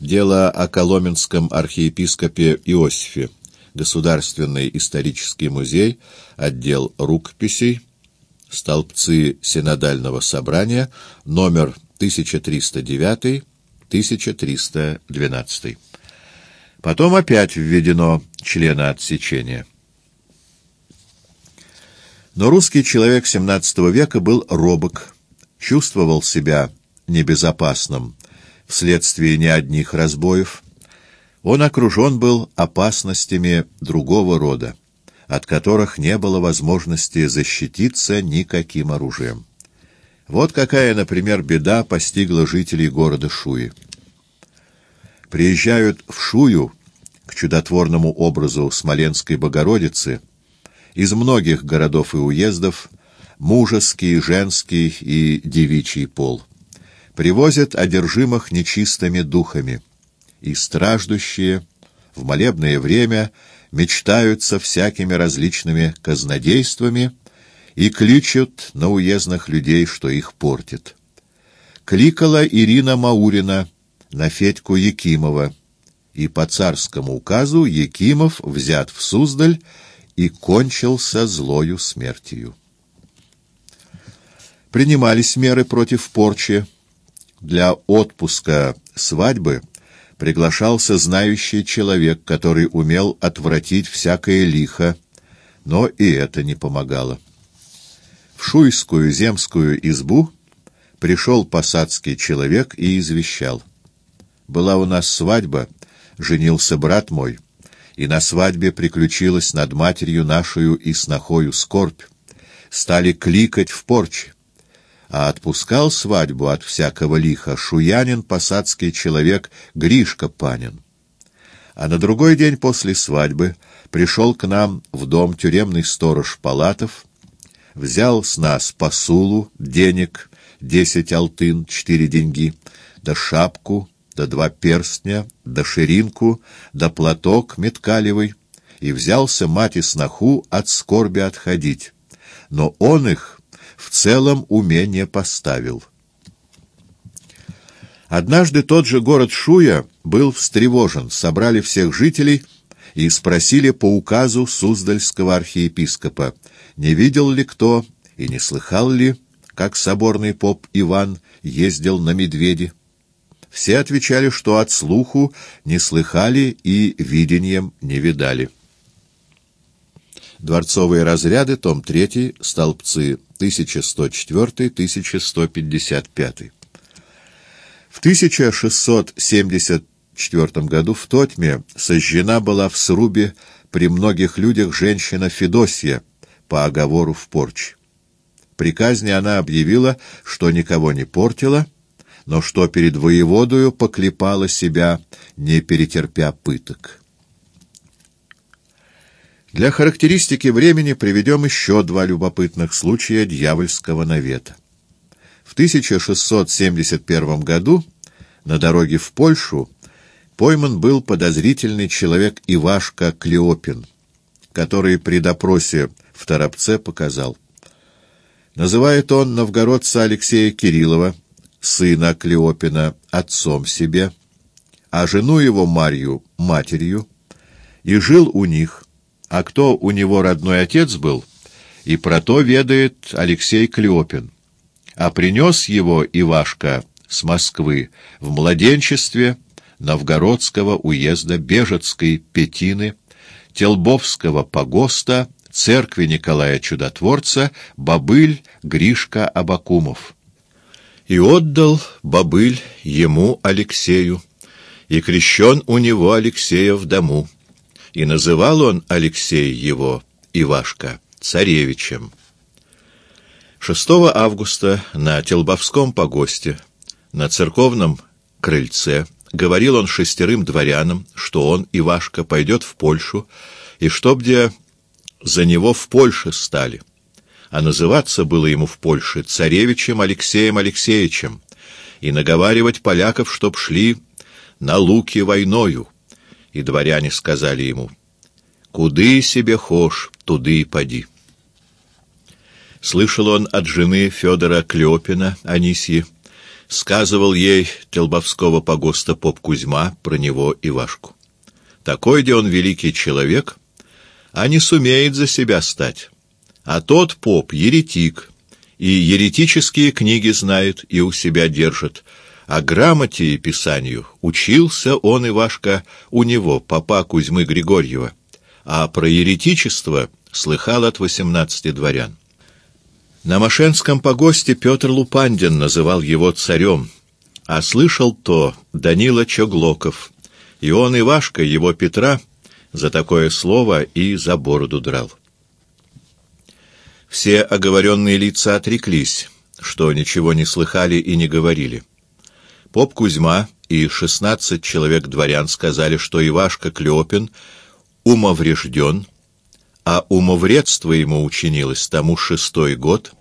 Дело о коломенском архиепископе Иосифе. Государственный исторический музей, отдел рукописей, столбцы синодального собрания, номер 1309-1312. Потом опять введено члена отсечения. Но русский человек XVII века был робок, чувствовал себя небезопасным вследствие не одних разбоев. Он окружен был опасностями другого рода, от которых не было возможности защититься никаким оружием. Вот какая, например, беда постигла жителей города Шуи. Приезжают в Шую к чудотворному образу Смоленской Богородицы из многих городов и уездов мужеский, женский и девичий пол. Привозят одержимых нечистыми духами, и страждущие в молебное время мечтаются всякими различными казнодействами и кличут на уездных людей, что их портит. Кликала Ирина Маурина на Федьку Якимова, и по царскому указу Якимов взят в Суздаль и кончился злою смертью. Принимались меры против порчи. Для отпуска свадьбы приглашался знающий человек, который умел отвратить всякое лихо, но и это не помогало. В шуйскую земскую избу пришел посадский человек и извещал. «Была у нас свадьба, женился брат мой» и на свадьбе приключилась над матерью нашою и снохою скорбь. Стали кликать в порче. А отпускал свадьбу от всякого лиха шуянин, посадский человек Гришка Панин. А на другой день после свадьбы пришел к нам в дом тюремный сторож Палатов, взял с нас посулу, денег, десять алтын, четыре деньги, да шапку, да два перстня, да ширинку, да платок меткалевый, и взялся мать и сноху от скорби отходить. Но он их в целом уме не поставил. Однажды тот же город Шуя был встревожен, собрали всех жителей и спросили по указу Суздальского архиепископа, не видел ли кто и не слыхал ли, как соборный поп Иван ездил на медведе. Все отвечали, что от слуху не слыхали и видением не видали. Дворцовые разряды, том 3, столбцы 1104-1155. В 1674 году в Тотьме сожжена была в срубе при многих людях женщина Федосья по оговору в порче. При казни она объявила, что никого не портила, но что перед воеводою поклепала себя, не перетерпя пыток. Для характеристики времени приведем еще два любопытных случая дьявольского навета. В 1671 году на дороге в Польшу пойман был подозрительный человек Ивашка Клеопин, который при допросе в Торопце показал. Называет он новгородца Алексея Кириллова, сына Клеопина отцом себе, а жену его Марью матерью, и жил у них, а кто у него родной отец был, и про то ведает Алексей Клеопин, а принес его Ивашка с Москвы в младенчестве Новгородского уезда Бежецкой Петины, Телбовского погоста, церкви Николая Чудотворца, Бабыль Гришка Абакумов. И отдал бобыль ему Алексею, и крещен у него Алексея в дому. И называл он Алексей его, Ивашка, царевичем. 6 августа на Телбовском погосте, на церковном крыльце, говорил он шестерым дворянам, что он, Ивашка, пойдет в Польшу, и чтоб где за него в Польше стали а называться было ему в Польше царевичем Алексеем Алексеевичем, и наговаривать поляков, чтоб шли на луки войною. И дворяне сказали ему, «Куды себе хошь, туды и поди». Слышал он от жены Федора Клепина, Анисьи, Сказывал ей Телбовского погоста поп Кузьма про него Ивашку. Такой где он великий человек, а не сумеет за себя стать. А тот поп — еретик, и еретические книги знает и у себя держит, а грамоте и писанию учился он, Ивашка, у него, папа Кузьмы Григорьева, а про еретичество слыхал от восемнадцати дворян. На Машенском погосте Петр Лупандин называл его царем, а слышал то Данила Чоглоков, и он, Ивашка, его Петра, за такое слово и за бороду драл. Все оговоренные лица отреклись, что ничего не слыхали и не говорили. Поп Кузьма и шестнадцать человек дворян сказали, что Ивашка Клеопин умоврежден, а умовредство ему учинилось тому шестой год,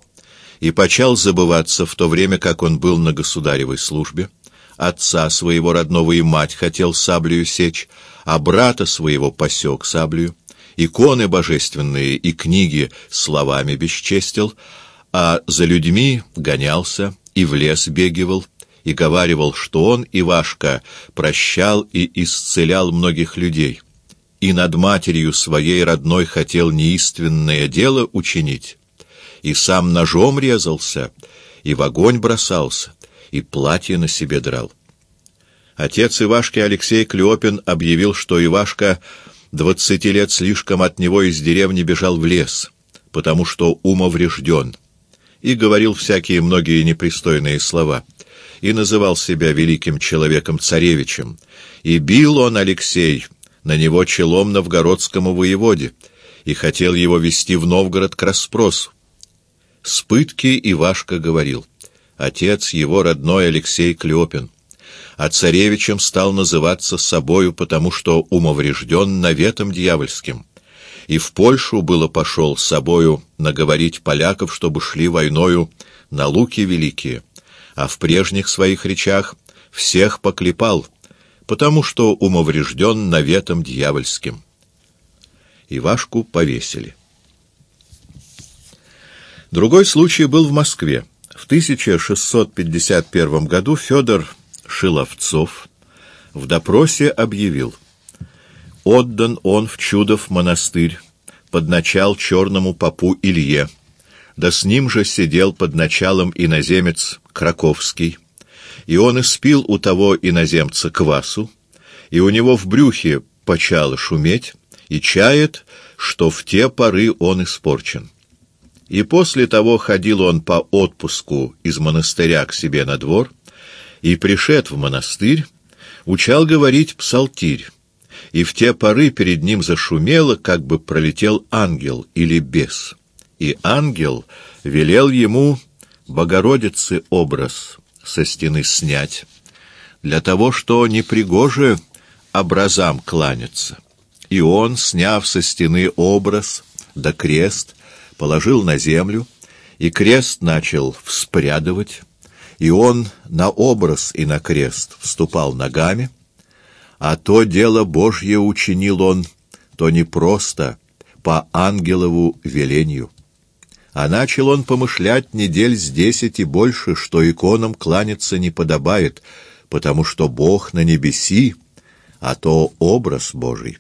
и почал забываться в то время, как он был на государевой службе, отца своего родного и мать хотел саблею сечь, а брата своего посек саблею, иконы божественные и книги словами бесчестил, а за людьми гонялся и в лес бегивал, и говаривал, что он, Ивашка, прощал и исцелял многих людей, и над матерью своей родной хотел неистинное дело учинить, и сам ножом резался, и в огонь бросался, и платье на себе драл. Отец Ивашки Алексей Клеопин объявил, что Ивашка двадцати лет слишком от него из деревни бежал в лес, потому что умоврежден, и говорил всякие многие непристойные слова, и называл себя великим человеком-царевичем, и бил он, Алексей, на него челом новгородскому воеводе, и хотел его вести в Новгород к расспросу. С пытки Ивашка говорил, отец его родной Алексей Клеопин, а царевичем стал называться собою, потому что умоврежден наветом дьявольским. И в Польшу было пошел с собою наговорить поляков, чтобы шли войною на луки великие, а в прежних своих речах всех поклепал, потому что умоврежден наветом дьявольским. Ивашку повесили. Другой случай был в Москве. В 1651 году Федор Шиловцов в допросе объявил, отдан он в Чудов монастырь под начал черному попу Илье, да с ним же сидел под началом иноземец Краковский, и он испил у того иноземца квасу, и у него в брюхе почало шуметь, и чает, что в те поры он испорчен. И после того ходил он по отпуску из монастыря к себе на двор, и, пришед в монастырь, учал говорить псалтирь, и в те поры перед ним зашумело, как бы пролетел ангел или бес. И ангел велел ему Богородицы образ со стены снять, для того, что непригоже образам кланяться. И он, сняв со стены образ да крест, положил на землю, и крест начал вспрядывать, и он на образ и на крест вступал ногами, а то дело Божье учинил он, то не просто, по ангелову велению. А начал он помышлять недель с десять и больше, что иконам кланяться не подобает, потому что Бог на небеси, а то образ Божий.